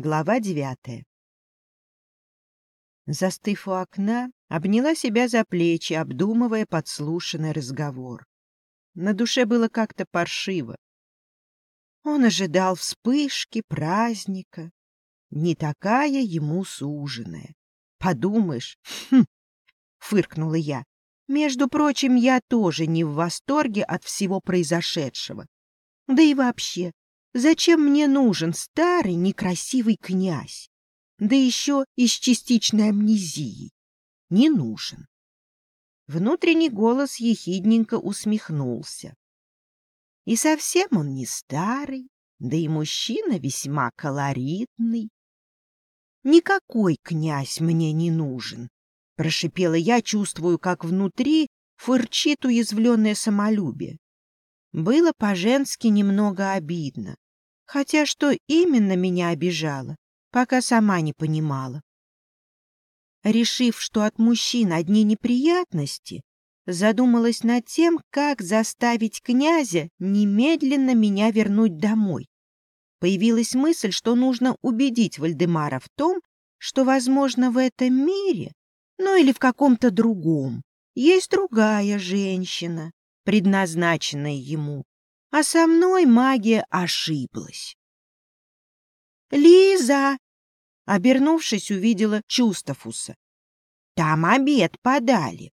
Глава девятая. Застыв у окна, обняла себя за плечи, обдумывая подслушанный разговор. На душе было как-то паршиво. Он ожидал вспышки, праздника. Не такая ему суженая. Подумаешь, хм, фыркнула я. Между прочим, я тоже не в восторге от всего произошедшего. Да и вообще, Зачем мне нужен старый некрасивый князь? Да еще и с частичной амнезией. Не нужен. Внутренний голос ехидненько усмехнулся. И совсем он не старый, да и мужчина весьма колоритный. Никакой князь мне не нужен, прошипела я, чувствую, как внутри фырчит уязвленное самолюбие. Было по-женски немного обидно. Хотя что именно меня обижало, пока сама не понимала. Решив, что от мужчин одни неприятности, задумалась над тем, как заставить князя немедленно меня вернуть домой. Появилась мысль, что нужно убедить Вальдемара в том, что, возможно, в этом мире, ну или в каком-то другом, есть другая женщина, предназначенная ему, а со мной магия ошиблась. «Лиза!» — обернувшись, увидела Чустафуса. «Там обед подали».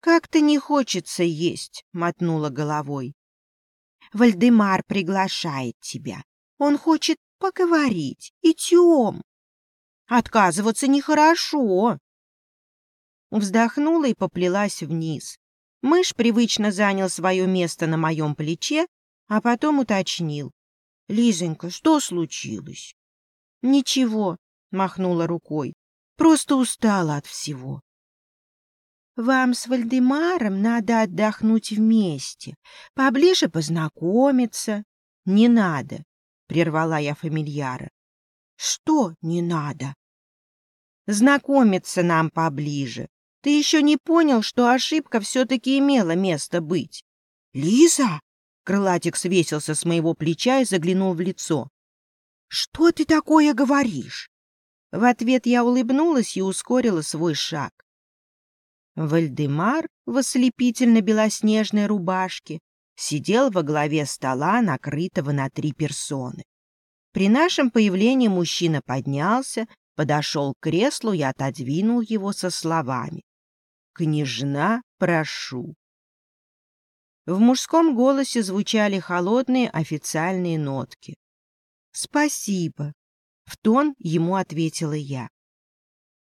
«Как-то не хочется есть», — мотнула головой. «Вальдемар приглашает тебя. Он хочет поговорить. И тем. Отказываться нехорошо». Вздохнула и поплелась вниз. Мышь привычно занял свое место на моем плече, а потом уточнил. — Лизонька, что случилось? — Ничего, — махнула рукой. — Просто устала от всего. — Вам с Вальдемаром надо отдохнуть вместе, поближе познакомиться. — Не надо, — прервала я фамильяра. — Что не надо? — Знакомиться нам поближе, ты еще не понял, что ошибка все-таки имела место быть. — Лиза! — крылатик свесился с моего плеча и заглянул в лицо. — Что ты такое говоришь? В ответ я улыбнулась и ускорила свой шаг. Вальдемар в ослепительно-белоснежной рубашке сидел во главе стола, накрытого на три персоны. При нашем появлении мужчина поднялся, подошел к креслу и отодвинул его со словами. «Княжна, прошу». В мужском голосе звучали холодные официальные нотки. «Спасибо», — в тон ему ответила я.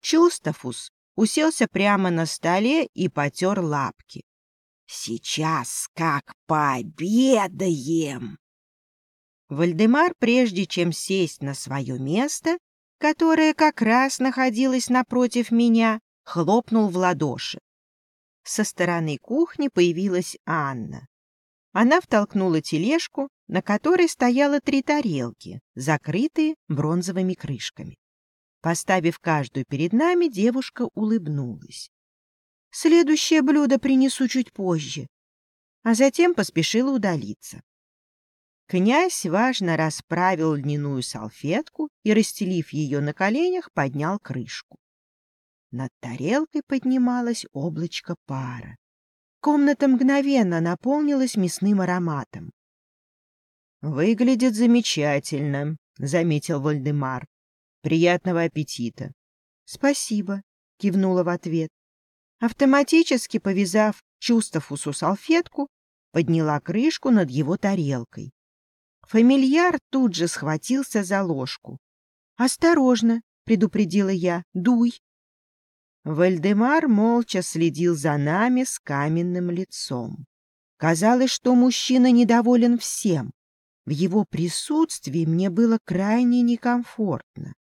Чустафус уселся прямо на столе и потер лапки. «Сейчас как пообедаем!» Вальдемар, прежде чем сесть на свое место, которое как раз находилось напротив меня, хлопнул в ладоши. Со стороны кухни появилась Анна. Она втолкнула тележку, на которой стояло три тарелки, закрытые бронзовыми крышками. Поставив каждую перед нами, девушка улыбнулась. «Следующее блюдо принесу чуть позже», а затем поспешила удалиться. Князь важно расправил льняную салфетку и, расстелив ее на коленях, поднял крышку. Над тарелкой поднималось облачко пара. Комната мгновенно наполнилась мясным ароматом. «Выглядит замечательно», — заметил Вальдемар. «Приятного аппетита». «Спасибо», — кивнула в ответ. Автоматически повязав Чустафусу салфетку, подняла крышку над его тарелкой. Фамильяр тут же схватился за ложку. «Осторожно!» — предупредила я. «Дуй!» Вальдемар молча следил за нами с каменным лицом. Казалось, что мужчина недоволен всем. В его присутствии мне было крайне некомфортно.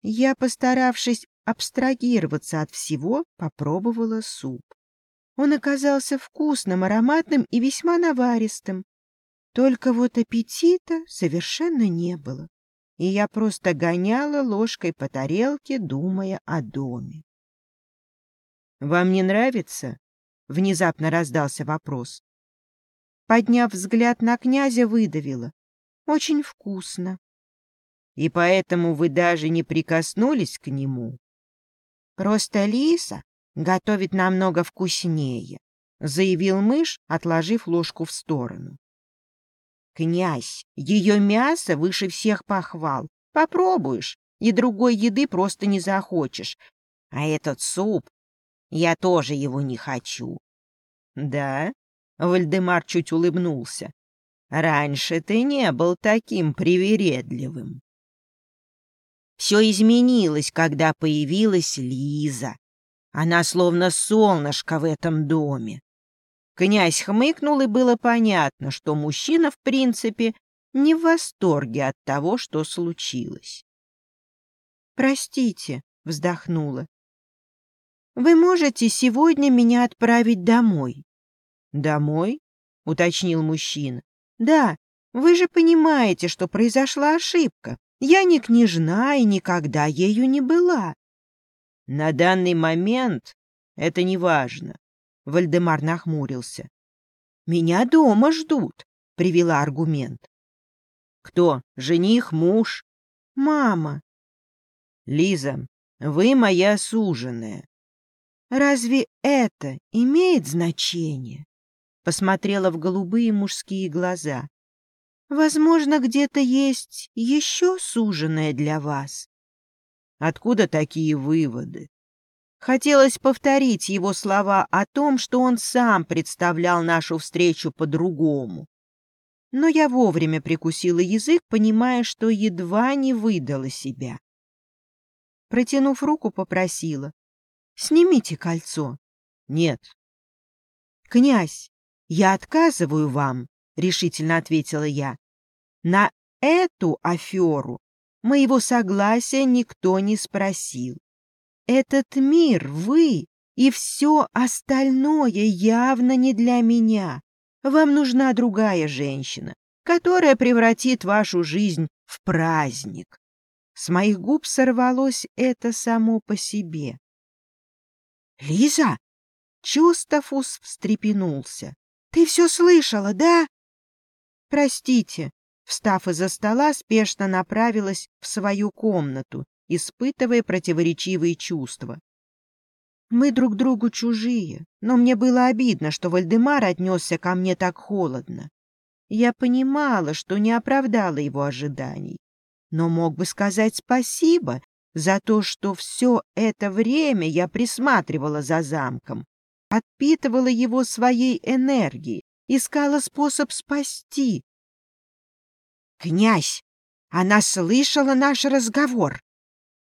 Я, постаравшись абстрагироваться от всего, попробовала суп. Он оказался вкусным, ароматным и весьма наваристым. Только вот аппетита совершенно не было и я просто гоняла ложкой по тарелке, думая о доме. «Вам не нравится?» — внезапно раздался вопрос. Подняв взгляд на князя, выдавила. «Очень вкусно». и поэтому вы даже не прикоснулись к нему? Просто Лиса готовит намного вкуснее, заявил мышь, отложив ложку в сторону. Князь, ее мясо выше всех похвал. Попробуешь, и другой еды просто не захочешь. А этот суп, я тоже его не хочу. Да? Вальдемар чуть улыбнулся. Раньше ты не был таким привередливым. Все изменилось, когда появилась Лиза. Она словно солнышко в этом доме. Князь хмыкнул, и было понятно, что мужчина, в принципе, не в восторге от того, что случилось. «Простите», — вздохнула. «Вы можете сегодня меня отправить домой?» «Домой?» — уточнил мужчина. «Да, вы же понимаете, что произошла ошибка. Я не княжна и никогда ею не была. На данный момент это не важно. Вальдемар нахмурился. Меня дома ждут, привела аргумент. Кто? Жених, муж? Мама. Лиза, вы моя суженая. Разве это имеет значение? Посмотрела в голубые мужские глаза. Возможно, где-то есть еще суженое для вас. Откуда такие выводы? Хотелось повторить его слова о том, что он сам представлял нашу встречу по-другому. Но я вовремя прикусила язык, понимая, что едва не выдала себя. Протянув руку, попросила. «Снимите кольцо». «Нет». «Князь, я отказываю вам — решительно ответила я. На эту аферу моего согласия никто не спросил. Этот мир, вы и все остальное явно не для меня. Вам нужна другая женщина, которая превратит вашу жизнь в праздник. С моих губ сорвалось это само по себе. — Лиза! — Чустафус встрепенулся. — Ты все слышала, да? «Простите», — встав из-за стола, спешно направилась в свою комнату, испытывая противоречивые чувства. Мы друг другу чужие, но мне было обидно, что Вальдемар отнесся ко мне так холодно. Я понимала, что не оправдала его ожиданий, но мог бы сказать спасибо за то, что все это время я присматривала за замком, отпитывала его своей энергией, искала способ спасти. «Князь, она слышала наш разговор!»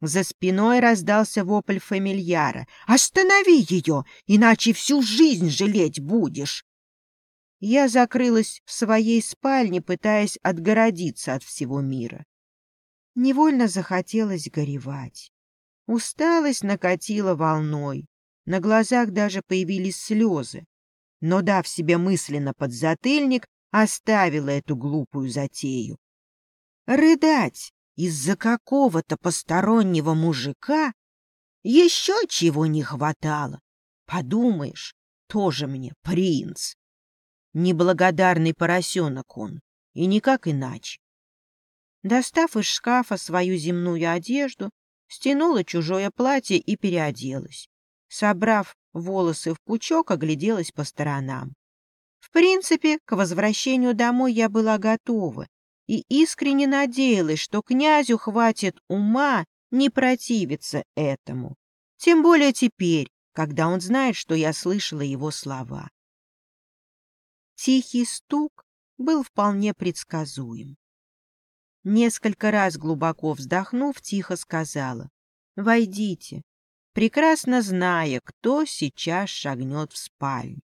За спиной раздался вопль фамильяра. «Останови ее, иначе всю жизнь жалеть будешь!» Я закрылась в своей спальне, пытаясь отгородиться от всего мира. Невольно захотелось горевать. Усталость накатила волной. На глазах даже появились слезы но, дав себе мысленно подзатыльник, оставила эту глупую затею. Рыдать из-за какого-то постороннего мужика еще чего не хватало. Подумаешь, тоже мне принц. Неблагодарный поросенок он, и никак иначе. Достав из шкафа свою земную одежду, стянула чужое платье и переоделась. Собрав волосы в пучок, огляделась по сторонам. В принципе, к возвращению домой я была готова и искренне надеялась, что князю хватит ума не противиться этому. Тем более теперь, когда он знает, что я слышала его слова. Тихий стук был вполне предсказуем. Несколько раз глубоко вздохнув, тихо сказала «Войдите» прекрасно зная, кто сейчас шагнет в спальню.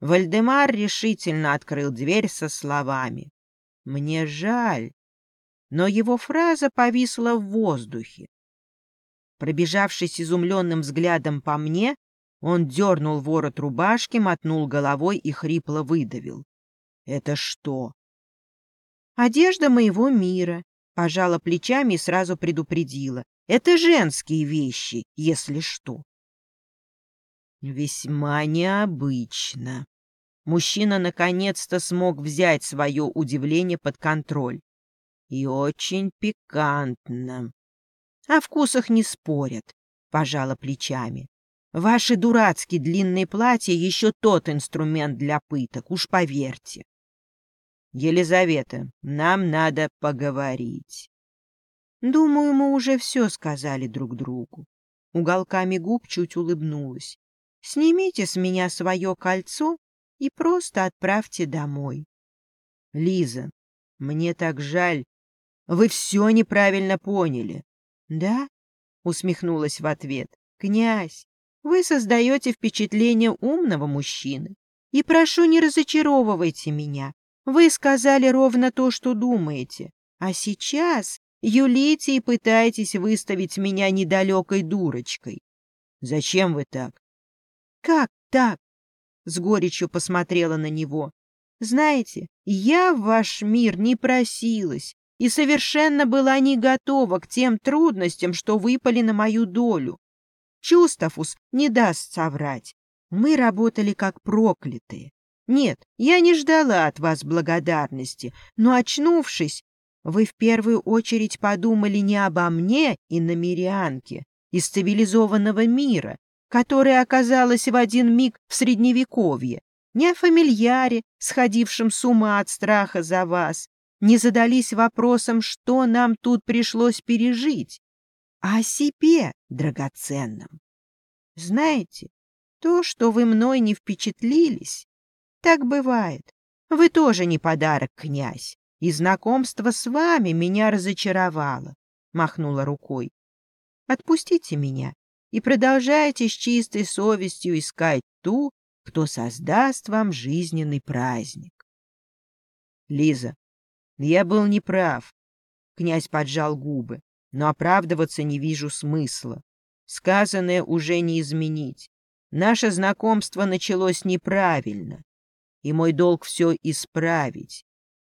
Вальдемар решительно открыл дверь со словами «Мне жаль», но его фраза повисла в воздухе. Пробежавшись изумленным взглядом по мне, он дернул ворот рубашки, мотнул головой и хрипло выдавил. «Это что?» «Одежда моего мира», — пожала плечами и сразу предупредила. Это женские вещи, если что. Весьма необычно. Мужчина наконец-то смог взять свое удивление под контроль. и очень пикантно. О вкусах не спорят, пожала плечами. Ваши дурацкие длинные платья еще тот инструмент для пыток, уж поверьте. Елизавета, нам надо поговорить. Думаю, мы уже все сказали друг другу. Уголками губ чуть улыбнулась. Снимите с меня свое кольцо и просто отправьте домой. Лиза, мне так жаль. Вы все неправильно поняли. Да? Усмехнулась в ответ. Князь, вы создаете впечатление умного мужчины. И прошу, не разочаровывайте меня. Вы сказали ровно то, что думаете. А сейчас юлите и пытаетесь выставить меня недалекой дурочкой. Зачем вы так? Как так? С горечью посмотрела на него. Знаете, я в ваш мир не просилась и совершенно была не готова к тем трудностям, что выпали на мою долю. Чустафус не даст соврать. Мы работали как проклятые. Нет, я не ждала от вас благодарности, но, очнувшись, вы в первую очередь подумали не обо мне и на Мирианке из цивилизованного мира, которая оказалась в один миг в Средневековье, не о фамильяре, сходившем с ума от страха за вас, не задались вопросом, что нам тут пришлось пережить, а о себе драгоценном. Знаете, то, что вы мной не впечатлились, так бывает. Вы тоже не подарок, князь, и знакомство с вами меня разочаровало, — махнула рукой. Отпустите меня и продолжайте с чистой совестью искать ту, кто создаст вам жизненный праздник. Лиза, я был неправ. Князь поджал губы но оправдываться не вижу смысла. Сказанное уже не изменить. Наше знакомство началось неправильно, и мой долг все исправить.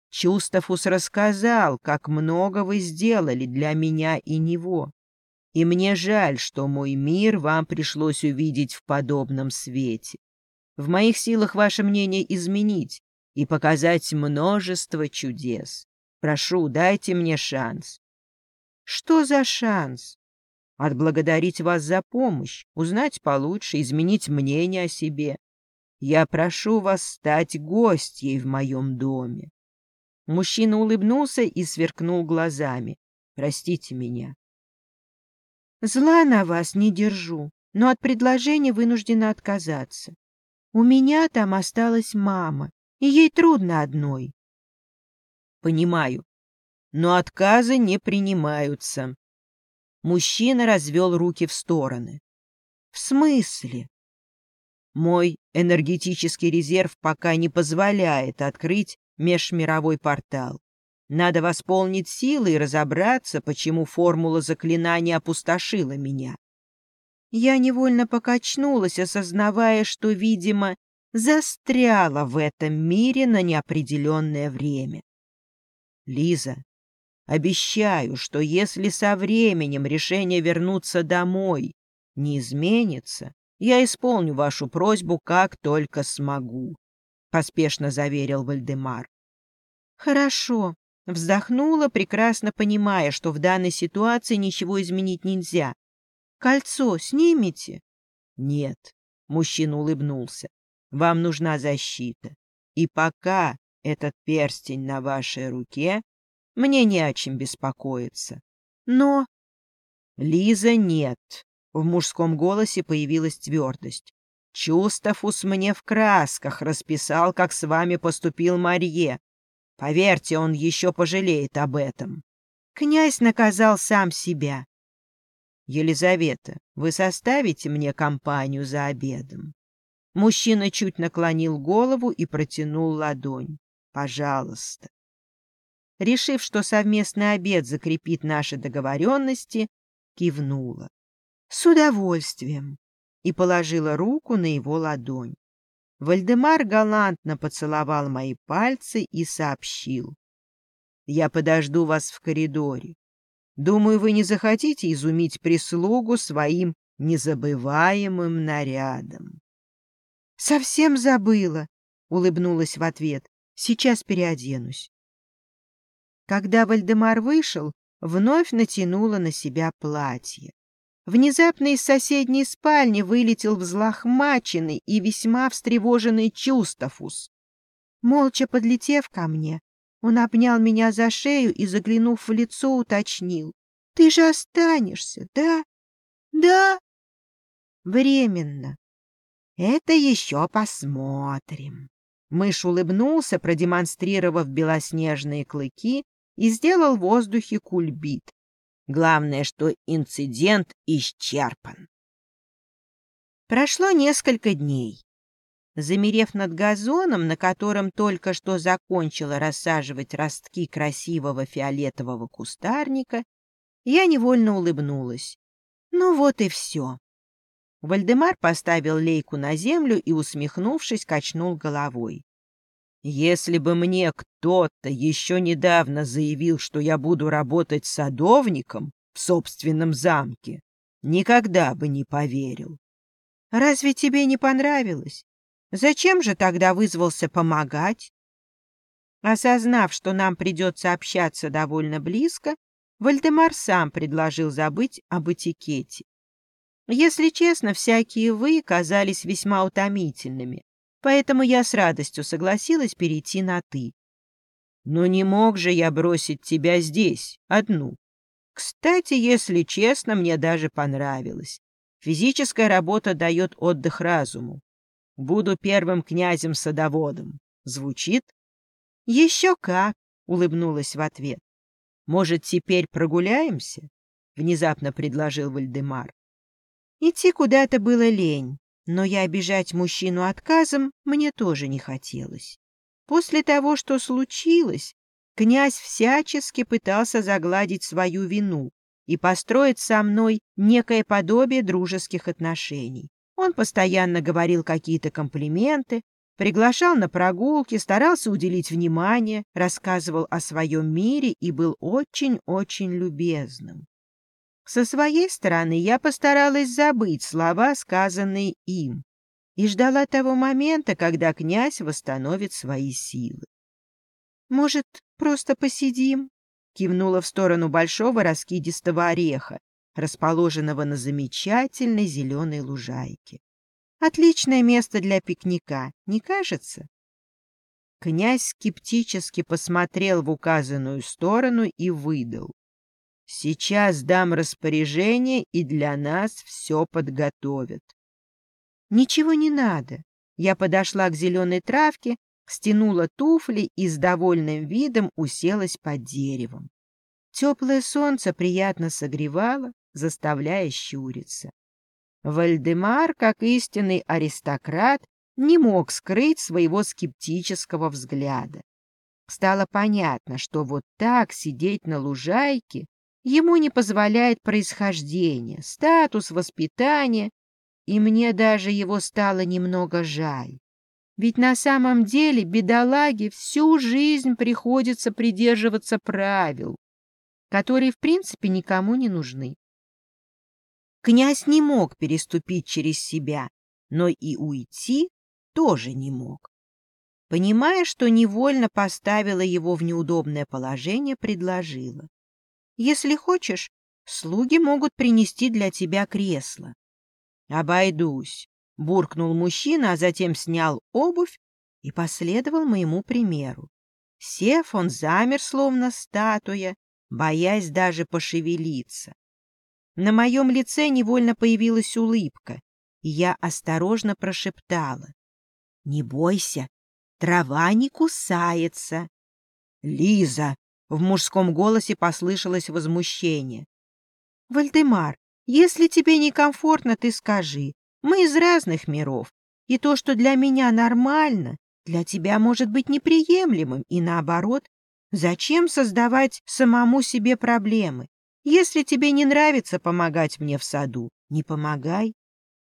Чустафус рассказал, как много вы сделали для меня и него. И мне жаль, что мой мир вам пришлось увидеть в подобном свете. В моих силах ваше мнение изменить и показать множество чудес. Прошу, дайте мне шанс. Что за шанс? Отблагодарить вас за помощь, узнать получше, изменить мнение о себе. Я прошу вас стать гостьей в моем доме. Мужчина улыбнулся и сверкнул глазами. Простите меня. Зла на вас не держу, но от предложения вынуждена отказаться. У меня там осталась мама, и ей трудно одной. Понимаю, но отказы не принимаются. Мужчина развел руки в стороны. В смысле? Мой энергетический резерв пока не позволяет открыть межмировой портал. Надо восполнить силы и разобраться, почему формула заклинания опустошила меня. Я невольно покачнулась, осознавая, что, видимо, застряла в этом мире на неопределенное время. Лиза, Обещаю, что если со временем решение вернуться домой не изменится, я исполню вашу просьбу как только смогу, — поспешно заверил Вальдемар. — Хорошо, — вздохнула, прекрасно понимая, что в данной ситуации ничего изменить нельзя. — Кольцо снимете? — Нет, — мужчина улыбнулся, — вам нужна защита. И пока этот перстень на вашей руке, мне не о чем беспокоиться. Но... Лиза, нет. В мужском голосе появилась твердость. Чустафус мне в красках расписал, как с вами поступил Марье. Поверьте, он еще пожалеет об этом. Князь наказал сам себя. Елизавета, вы составите мне компанию за обедом? Мужчина чуть наклонил голову и протянул ладонь. Пожалуйста. Решив, что совместный обед закрепит наши договоренности, кивнула. «С удовольствием!» и положила руку на его ладонь. Вальдемар галантно поцеловал мои пальцы и сообщил. «Я подожду вас в коридоре. Думаю, вы не захотите изумить прислугу своим незабываемым нарядом». «Совсем забыла», — улыбнулась в ответ. «Сейчас переоденусь». Когда Вальдемар вышел, вновь натянула на себя платье. Внезапно из соседней спальни вылетел взлохмаченный и весьма встревоженный Чустафус. Молча подлетев ко мне, он обнял меня за шею и, заглянув в лицо, уточнил. — Ты же останешься, да? — Да. — Временно. — Это еще посмотрим. Мышь улыбнулся, продемонстрировав белоснежные клыки, и сделал в воздухе кульбит. Главное, что инцидент исчерпан. Прошло несколько дней. Замерев над газоном, на котором только что закончила рассаживать ростки красивого фиолетового кустарника, я невольно улыбнулась. Ну вот и все. Вальдемар поставил лейку на землю и, усмехнувшись, качнул головой. Если бы мне кто-то еще недавно заявил, что я буду работать садовником в собственном замке, никогда бы не поверил. Разве тебе не понравилось? Зачем же тогда вызвался помогать? Осознав, что нам придется общаться довольно близко, Вальдемар сам предложил забыть об этикете. Если честно, всякие «вы» казались весьма утомительными, поэтому я с радостью согласилась перейти на «ты». Но не мог же я бросить тебя здесь, одну. Кстати, если честно, мне даже понравилось. Физическая работа дает отдых разуму. Буду первым князем-садоводом. Звучит? Еще как, улыбнулась в ответ. Может, теперь прогуляемся? Внезапно предложил Вальдемар. Идти куда-то было лень но я обижать мужчину отказом мне тоже не хотелось. После того, что случилось, князь всячески пытался загладить свою вину и построить со мной некое подобие дружеских отношений. Он постоянно говорил какие-то комплименты, приглашал на прогулки, старался уделить внимание, рассказывал о своем мире и был очень-очень любезным. Со своей стороны я постаралась забыть слова, сказанные им, и ждала того момента, когда князь восстановит свои силы. «Может, просто посидим?» — кивнула в сторону большого раскидистого ореха, расположенного на замечательной зеленой лужайке. «Отличное место для пикника, не кажется?» Князь скептически посмотрел в указанную сторону и выдал. Сейчас дам распоряжение, и для нас все подготовят. Ничего не надо. Я подошла к зеленой травке, стянула туфли и с довольным видом уселась под деревом. Теплое солнце приятно согревало, заставляя щуриться. Вальдемар, как истинный аристократ, не мог скрыть своего скептического взгляда. Стало понятно, что вот так сидеть на лужайке Ему не позволяет происхождение, статус, воспитание, и мне даже его стало немного жаль. Ведь на самом деле бедолаге всю жизнь приходится придерживаться правил, которые в принципе никому не нужны. Князь не мог переступить через себя, но и уйти тоже не мог. Понимая, что невольно поставила его в неудобное положение, предложила. Если хочешь, слуги могут принести для тебя кресло. — Обойдусь, — буркнул мужчина, а затем снял обувь и последовал моему примеру. Сев, он замер, словно статуя, боясь даже пошевелиться. На моем лице невольно появилась улыбка, и я осторожно прошептала. — Не бойся, трава не кусается. — Лиза! В мужском голосе послышалось возмущение. «Вальдемар, если тебе некомфортно, ты скажи. Мы из разных миров, и то, что для меня нормально, для тебя может быть неприемлемым, и наоборот. Зачем создавать самому себе проблемы? Если тебе не нравится помогать мне в саду, не помогай.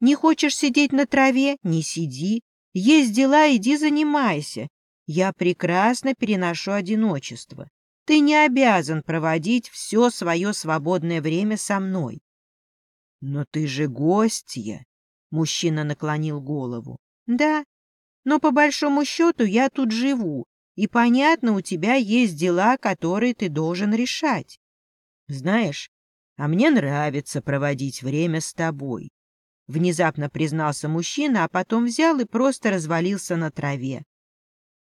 Не хочешь сидеть на траве — не сиди. Есть дела — иди занимайся. Я прекрасно переношу одиночество. Ты не обязан проводить все свое свободное время со мной. — Но ты же гостья, — мужчина наклонил голову. — Да, но по большому счету я тут живу, и, понятно, у тебя есть дела, которые ты должен решать. Знаешь, а мне нравится проводить время с тобой. Внезапно признался мужчина, а потом взял и просто развалился на траве.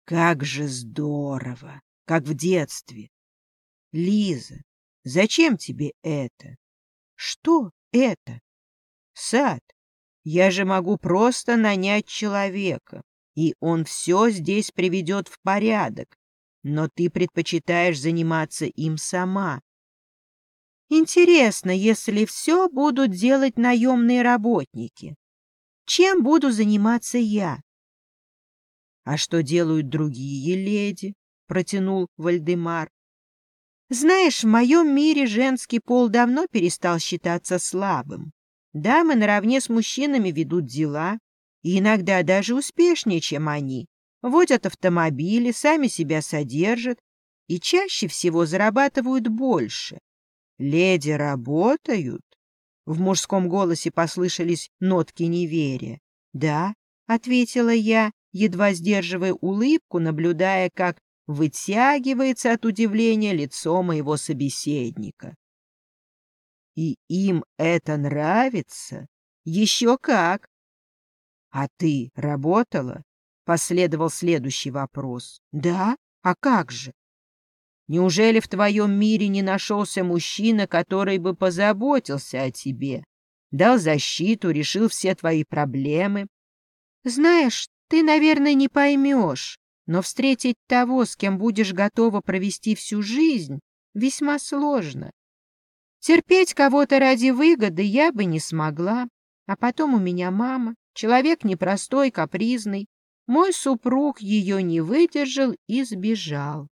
Как же здорово, как в детстве. Лиза, зачем тебе это? Что это? Сад. Я же могу просто нанять человека, и он все здесь приведет в порядок. Но ты предпочитаешь заниматься им сама. Интересно, если все будут делать наемные работники. Чем буду заниматься я? — А что делают другие леди? — протянул Вальдемар. — Знаешь, в моем мире женский пол давно перестал считаться слабым. Дамы наравне с мужчинами ведут дела, и иногда даже успешнее, чем они. Водят автомобили, сами себя содержат и чаще всего зарабатывают больше. «Леди работают?» В мужском голосе послышались нотки неверия. «Да», — ответила я, едва сдерживая улыбку, наблюдая, как вытягивается от удивления лицо моего собеседника. «И им это нравится? Еще как!» «А ты работала?» — последовал следующий вопрос. «Да? А как же?» Неужели в твоем мире не нашелся мужчина, который бы позаботился о тебе, дал защиту, решил все твои проблемы? Знаешь, ты, наверное, не поймешь, но встретить того, с кем будешь готова провести всю жизнь, весьма сложно. Терпеть кого-то ради выгоды я бы не смогла. А потом у меня мама, человек непростой, капризный. Мой супруг ее не выдержал и сбежал.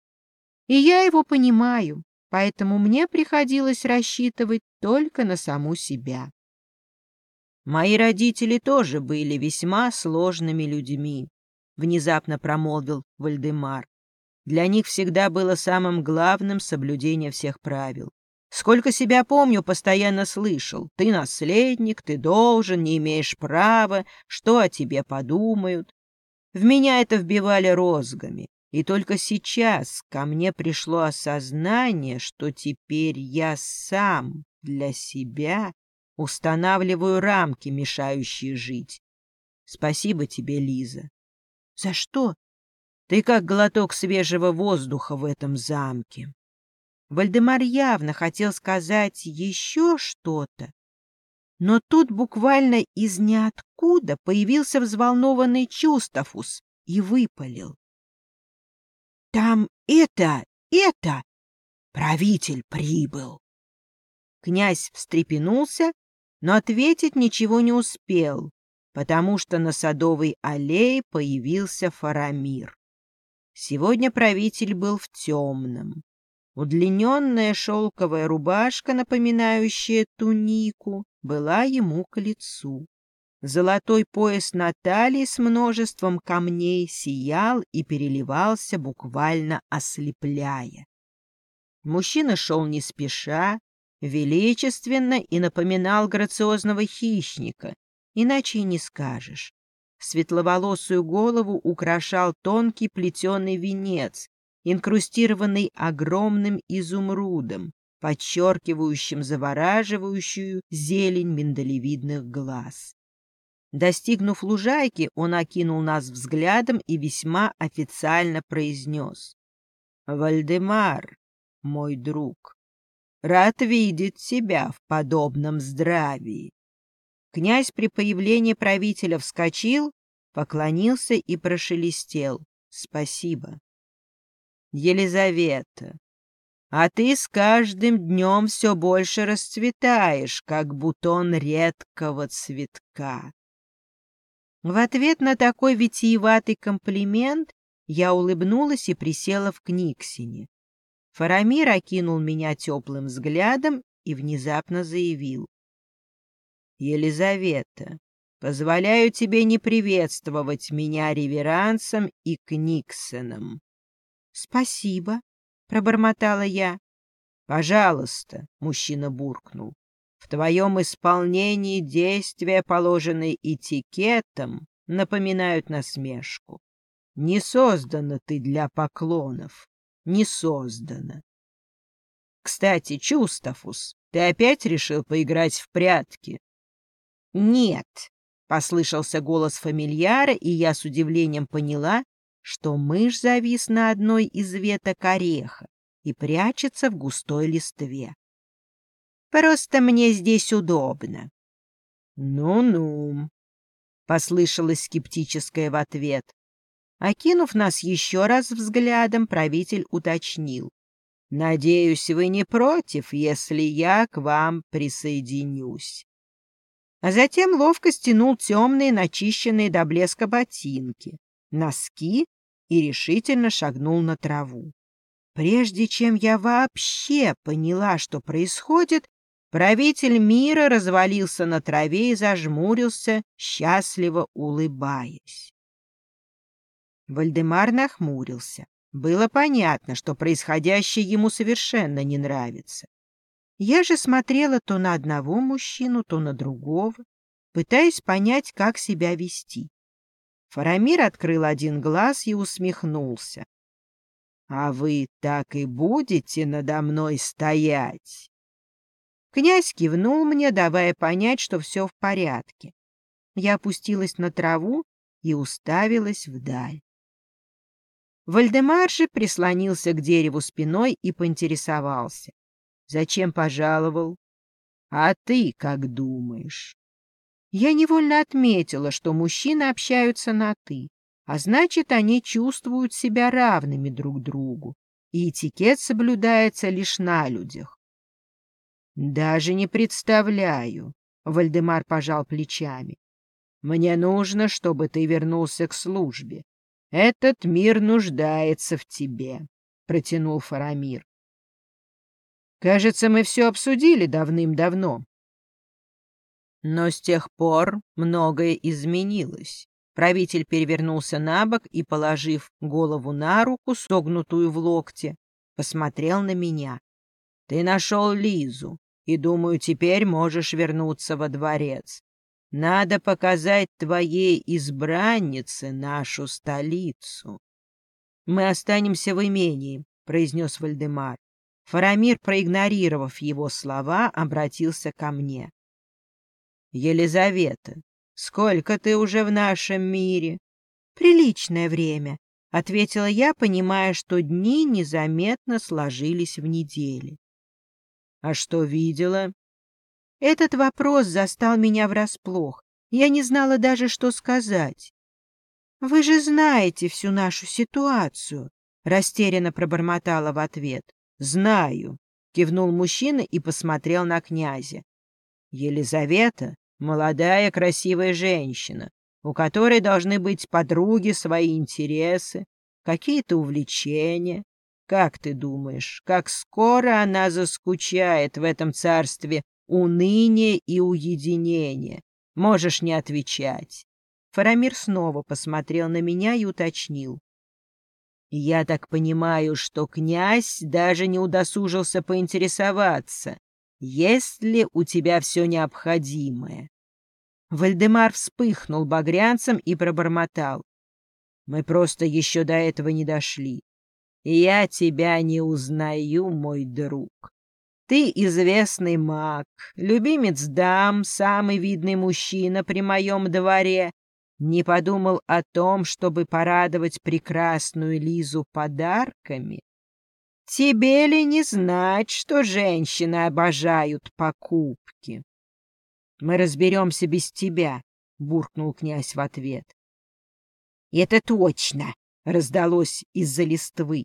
И я его понимаю, поэтому мне приходилось рассчитывать только на саму себя. Мои родители тоже были весьма сложными людьми, внезапно промолвил Вальдемар. Для них всегда было самым главным соблюдение всех правил. Сколько себя помню, постоянно слышал. Ты наследник, ты должен, не имеешь права, что о тебе подумают. В меня это вбивали розгами. И только сейчас ко мне пришло осознание, что теперь я сам для себя устанавливаю рамки, мешающие жить. Спасибо тебе, Лиза. За что? Ты как глоток свежего воздуха в этом замке. Вальдемар явно хотел сказать еще что-то, но тут буквально из ниоткуда появился взволнованный Чустафус и выпалил. Там это, это... Правитель прибыл. Князь встрепенулся, но ответить ничего не успел, потому что на Садовой аллее появился Фарамир. Сегодня правитель был в темном. Удлиненная шелковая рубашка, напоминающая тунику, была ему к лицу. Золотой пояс на талии с множеством камней сиял и переливался, буквально ослепляя. Мужчина шел не спеша, величественно и напоминал грациозного хищника, иначе и не скажешь. Светловолосую голову украшал тонкий плетеный венец, инкрустированный огромным изумрудом, подчеркивающим завораживающую зелень миндалевидных глаз. Достигнув лужайки, он окинул нас взглядом и весьма официально произнес. «Вальдемар, мой друг, рад видеть тебя в подобном здравии». Князь при появлении правителя вскочил, поклонился и прошелестел. «Спасибо». «Елизавета, а ты с каждым днем все больше расцветаешь, как бутон редкого цветка. В ответ на такой витиеватый комплимент я улыбнулась и присела в книгсине. Фарамир окинул меня теплым взглядом и внезапно заявил. «Елизавета, позволяю тебе не приветствовать меня реверансом и книгсеном». «Спасибо», — пробормотала я. «Пожалуйста», — мужчина буркнул. В твоем исполнении действия, положенные этикетом, напоминают насмешку. Не создана ты для поклонов, не создана. Кстати, Чустафус, ты опять решил поиграть в прятки? Нет, послышался голос фамильяра, и я с удивлением поняла, что мышь завис на одной из веток ореха и прячется в густой листве. Просто мне здесь удобно. Ну-ну, послышалось скептическое в ответ. Окинув нас еще раз взглядом, правитель уточнил. «Надеюсь, вы не против, если я к вам присоединюсь». А затем ловко стянул темные, начищенные до блеска ботинки, носки и решительно шагнул на траву. Прежде чем я вообще поняла, что происходит, правитель мира развалился на траве и зажмурился, счастливо улыбаясь. Вальдемар нахмурился. Было понятно, что происходящее ему совершенно не нравится. Я же смотрела то на одного мужчину, то на другого, пытаясь понять, как себя вести. Фарамир открыл один глаз и усмехнулся. — А вы так и будете надо мной стоять? Князь кивнул мне, давая понять, что все в порядке. Я опустилась на траву и уставилась вдаль. Вальдемар же прислонился к дереву спиной и поинтересовался. «Зачем пожаловал?» «А ты как думаешь?» Я невольно отметила, что мужчины общаются на «ты», а значит, они чувствуют себя равными друг другу, и этикет соблюдается лишь на людях. «Даже не представляю», — Вальдемар пожал плечами. «Мне нужно, чтобы ты вернулся к службе. Этот мир нуждается в тебе, — протянул Фарамир. Кажется, мы все обсудили давным-давно. Но с тех пор многое изменилось. Правитель перевернулся на бок и, положив голову на руку, согнутую в локте, посмотрел на меня. Ты нашел Лизу, и, думаю, теперь можешь вернуться во дворец. Надо показать твоей избраннице нашу столицу. — Мы останемся в имении, — произнес Вальдемар. Фарамир, проигнорировав его слова, обратился ко мне. — Елизавета, сколько ты уже в нашем мире? — Приличное время, — ответила я, понимая, что дни незаметно сложились в недели. — А что видела? Этот вопрос застал меня врасплох. Я не знала даже, что сказать. «Вы же знаете всю нашу ситуацию», — растерянно пробормотала в ответ. «Знаю», — кивнул мужчина и посмотрел на князя. «Елизавета — молодая красивая женщина, у которой должны быть подруги, свои интересы, какие-то увлечения. Как ты думаешь, как скоро она заскучает в этом царстве уныние и уединение. Можешь не отвечать. Фарамир снова посмотрел на меня и уточнил. Я так понимаю, что князь даже не удосужился поинтересоваться, есть ли у тебя все необходимое. Вальдемар вспыхнул багрянцем и пробормотал. Мы просто еще до этого не дошли. Я тебя не узнаю, мой друг. Ты известный маг, любимец дам, самый видный мужчина при моем дворе. Не подумал о том, чтобы порадовать прекрасную Лизу подарками? Тебе ли не знать, что женщины обожают покупки? — Мы разберемся без тебя, — буркнул князь в ответ. — Это точно, — раздалось из-за листвы.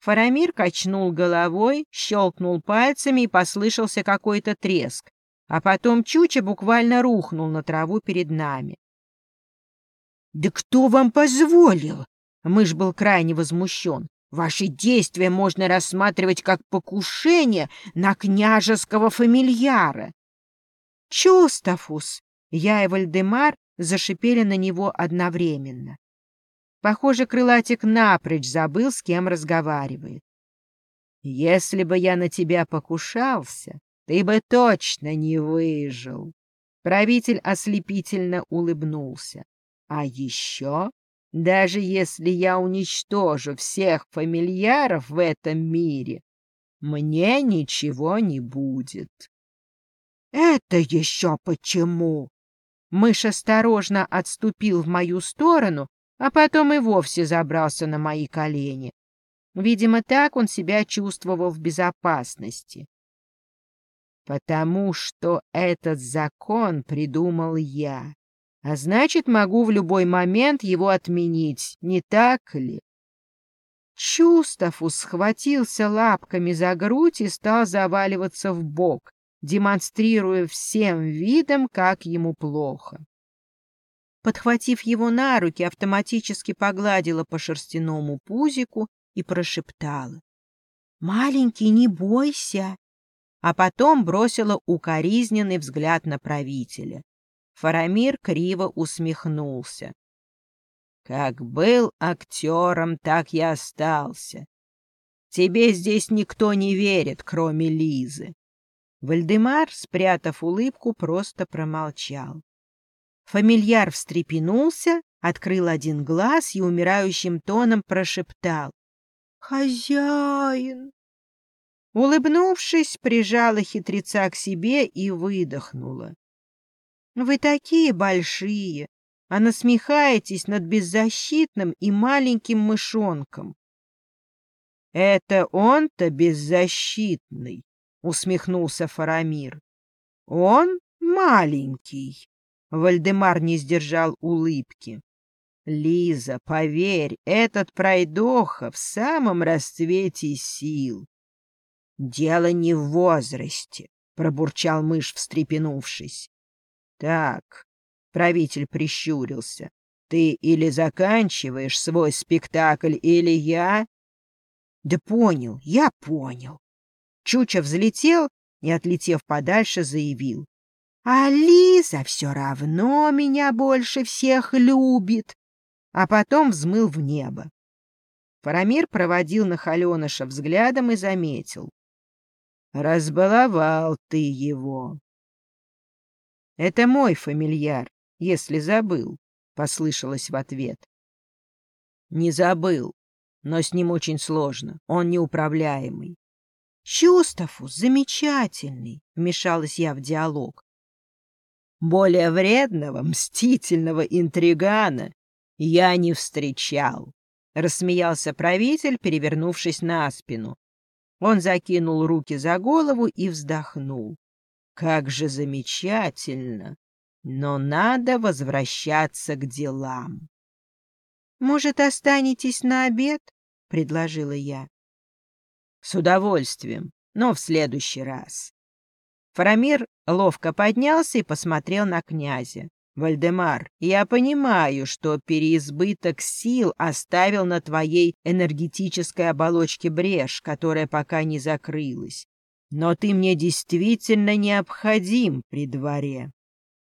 Фарамир качнул головой, щелкнул пальцами и послышался какой-то треск, а потом Чуча буквально рухнул на траву перед нами. «Да кто вам позволил?» Мышь был крайне возмущен. «Ваши действия можно рассматривать как покушение на княжеского фамильяра». «Чустафус!» Я и Вальдемар зашипели на него одновременно. Похоже, крылатик напрочь забыл, с кем разговаривает. «Если бы я на тебя покушался, ты бы точно не выжил!» Правитель ослепительно улыбнулся. «А еще Даже если я уничтожу всех фамильяров в этом мире, мне ничего не будет. Это еще почему? Мышь осторожно отступил в мою сторону, а потом и вовсе забрался на мои колени. Видимо, так он себя чувствовал в безопасности. Потому что этот закон придумал я, а значит, могу в любой момент его отменить, не так ли? Чувствову схватился лапками за грудь и стал заваливаться в бок, демонстрируя всем видом, как ему плохо. Подхватив его на руки, автоматически погладила по шерстяному пузику и прошептала. «Маленький, не бойся!» А потом бросила укоризненный взгляд на правителя. Фарамир криво усмехнулся. «Как был актером, так я остался. Тебе здесь никто не верит, кроме Лизы». Вальдемар, спрятав улыбку, просто промолчал. Фамильяр встрепенулся, открыл один глаз и умирающим тоном прошептал. «Хозяин!» Улыбнувшись, прижала хитреца к себе и выдохнула. «Вы такие большие, а насмехаетесь над беззащитным и маленьким мышонком». «Это он-то беззащитный», — усмехнулся Фарамир. «Он маленький». Вальдемар не сдержал улыбки. Лиза, поверь, этот пройдоха в самом расцвете сил. Дело не в возрасте, пробурчал мышь, встрепенувшись. Так, правитель прищурился. Ты или заканчиваешь свой спектакль, или я... Да понял, я понял. Чуча взлетел и, отлетев подальше, заявил. А Лиза все равно меня больше всех любит. А потом взмыл в небо. Фарамир проводил Нахаленыша взглядом и заметил. Разбаловал ты его. Это мой фамильяр, если забыл, — послышалось в ответ. Не забыл, но с ним очень сложно, он неуправляемый. Чувствовус замечательный, — вмешалась я в диалог. Более вредного, мстительного интригана я не встречал. Рассмеялся правитель, перевернувшись на спину. Он закинул руки за голову и вздохнул. Как же замечательно! Но надо возвращаться к делам. «Может, останетесь на обед?» — предложила я. «С удовольствием, но в следующий раз. Фарамир ловко поднялся и посмотрел на князя. «Вальдемар, я понимаю, что переизбыток сил оставил на твоей энергетической оболочке брешь, которая пока не закрылась. Но ты мне действительно необходим при дворе».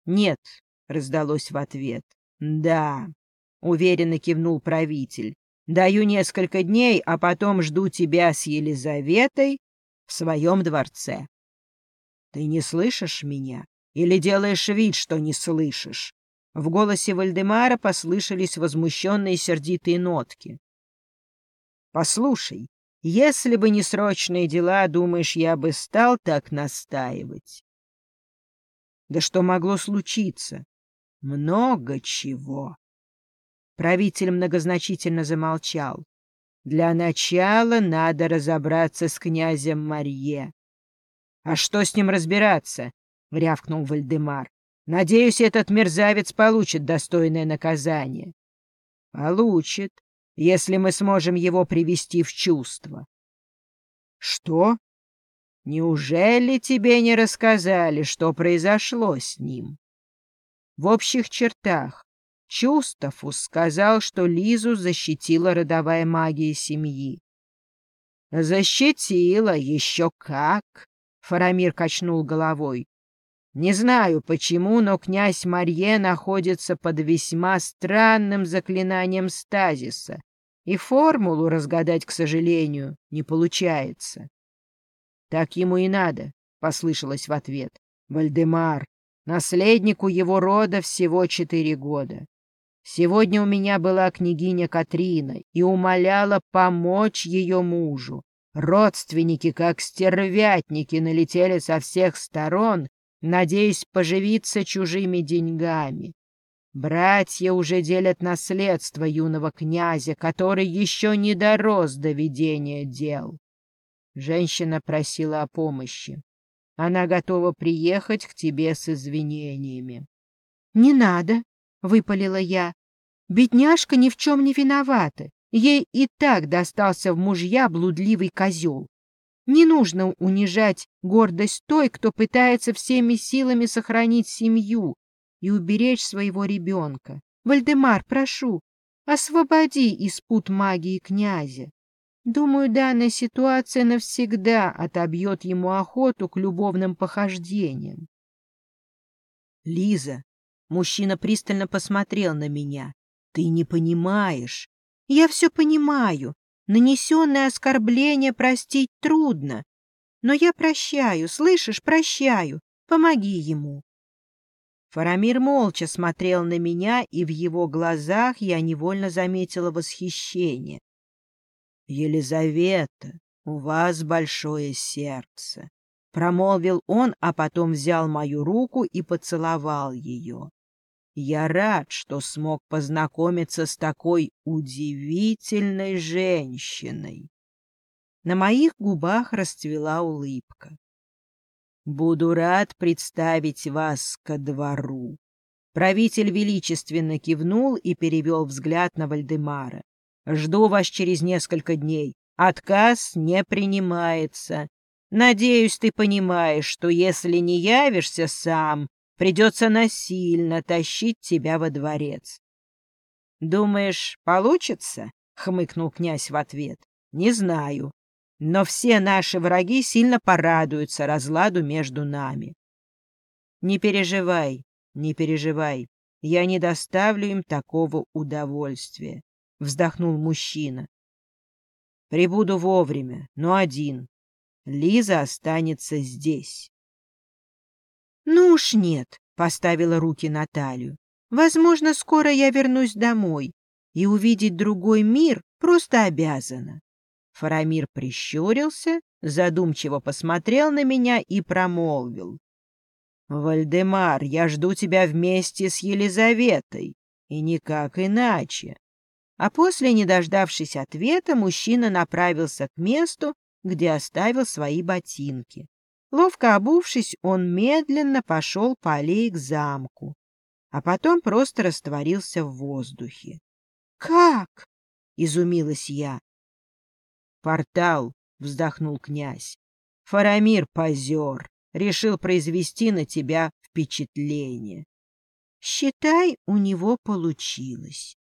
«Нет», — раздалось в ответ. «Да», — уверенно кивнул правитель. «Даю несколько дней, а потом жду тебя с Елизаветой в своем дворце». «Ты не слышишь меня? Или делаешь вид, что не слышишь?» В голосе Вальдемара послышались возмущенные сердитые нотки. «Послушай, если бы не срочные дела, думаешь, я бы стал так настаивать?» «Да что могло случиться?» «Много чего». Правитель многозначительно замолчал. «Для начала надо разобраться с князем Марье. «А что с ним разбираться?» — рявкнул Вальдемар. «Надеюсь, этот мерзавец получит достойное наказание». «Получит, если мы сможем его привести в чувство». «Что? Неужели тебе не рассказали, что произошло с ним?» В общих чертах Чувствовус сказал, что Лизу защитила родовая магия семьи. «Защитила еще как!» Фарамир качнул головой. Не знаю почему, но князь Марье находится под весьма странным заклинанием стазиса, и формулу разгадать, к сожалению, не получается. Так ему и надо, — послышалось в ответ. Вальдемар, наследнику его рода всего четыре года. Сегодня у меня была княгиня Катрина и умоляла помочь ее мужу. Родственники, как стервятники, налетели со всех сторон, надеясь поживиться чужими деньгами. Братья уже делят наследство юного князя, который еще не дорос до ведения дел. Женщина просила о помощи. Она готова приехать к тебе с извинениями. — Не надо, — выпалила я. — Бедняжка ни в чем не виновата. Ей и так достался в мужья блудливый козел. Не нужно унижать гордость той, кто пытается всеми силами сохранить семью и уберечь своего ребенка. Вальдемар, прошу, освободи из пут магии князя. Думаю, данная ситуация навсегда отобьет ему охоту к любовным похождениям. Лиза, мужчина пристально посмотрел на меня. Ты не понимаешь. Я все понимаю. Нанесенное оскорбление простить трудно. Но я прощаю, слышишь, прощаю. Помоги ему. Фарамир молча смотрел на меня, и в его глазах я невольно заметила восхищение. «Елизавета, у вас большое сердце», — промолвил он, а потом взял мою руку и поцеловал ее. «Я рад, что смог познакомиться с такой удивительной женщиной». На моих губах расцвела улыбка. «Буду рад представить вас ко двору». Правитель величественно кивнул и перевел взгляд на Вальдемара. Жду вас через несколько дней. Отказ не принимается. Надеюсь, ты понимаешь, что если не явишься сам, придется насильно тащить тебя во дворец. — Думаешь, получится? — хмыкнул князь в ответ. — Не знаю. Но все наши враги сильно порадуются разладу между нами. — Не переживай, не переживай. Я не доставлю им такого удовольствия вздохнул мужчина. Прибуду вовремя, но один. Лиза останется здесь. Ну уж нет, поставила руки на талию. Возможно, скоро я вернусь домой, и увидеть другой мир просто обязана. Фарамир прищурился, задумчиво посмотрел на меня и промолвил. «Вальдемар, я жду тебя вместе с Елизаветой, и никак иначе. А после, не дождавшись ответа, мужчина направился к месту, где оставил свои ботинки. Ловко обувшись, он медленно пошел по аллее к замку, а потом просто растворился в воздухе. «Как?» — изумилась я. «Портал», — вздохнул князь. «Фарамир позер, решил произвести на тебя впечатление». «Считай, у него получилось».